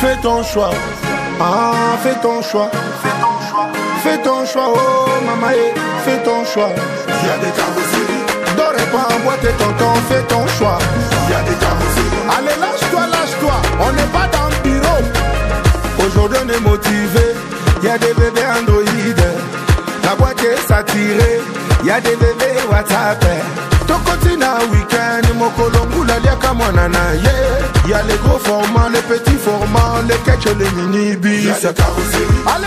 Fais ton choix. Ah, fais ton choix. Fais ton choix. Fais ton choix. Oh, maman, eh. fais ton choix. Il y a des carrosseries. Dors pas en boîte et fais ton choix. Y a des carrosseries. Allez, lâche-toi, lâche-toi. On n'est pas dans le bureau. Aujourd'hui, on est motivé. Il y a des bébés androïdes. La boîte est saturée. Il y a des bébés WhatsApp. Latina week-end, Mokolombo l'alia Kamonana, yeah. Y'a les gros formats, les petits formats, les catch, les mini-bis. Allez,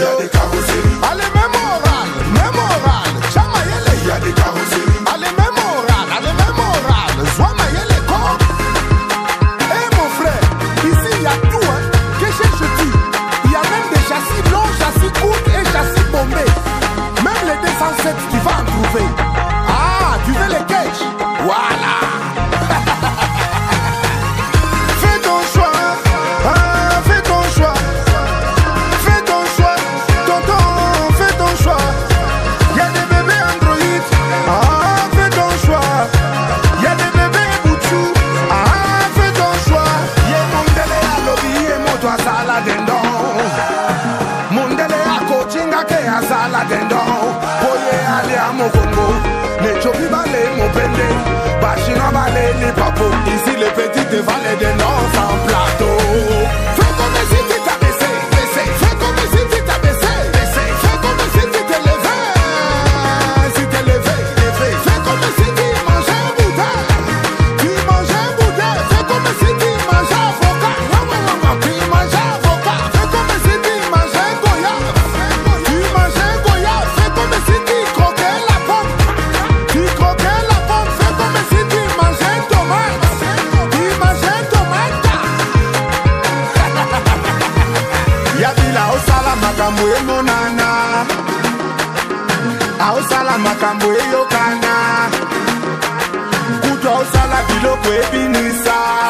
やで makambo emonana. Aosala makambo eyokana. Kutu aosala biloko ebinisa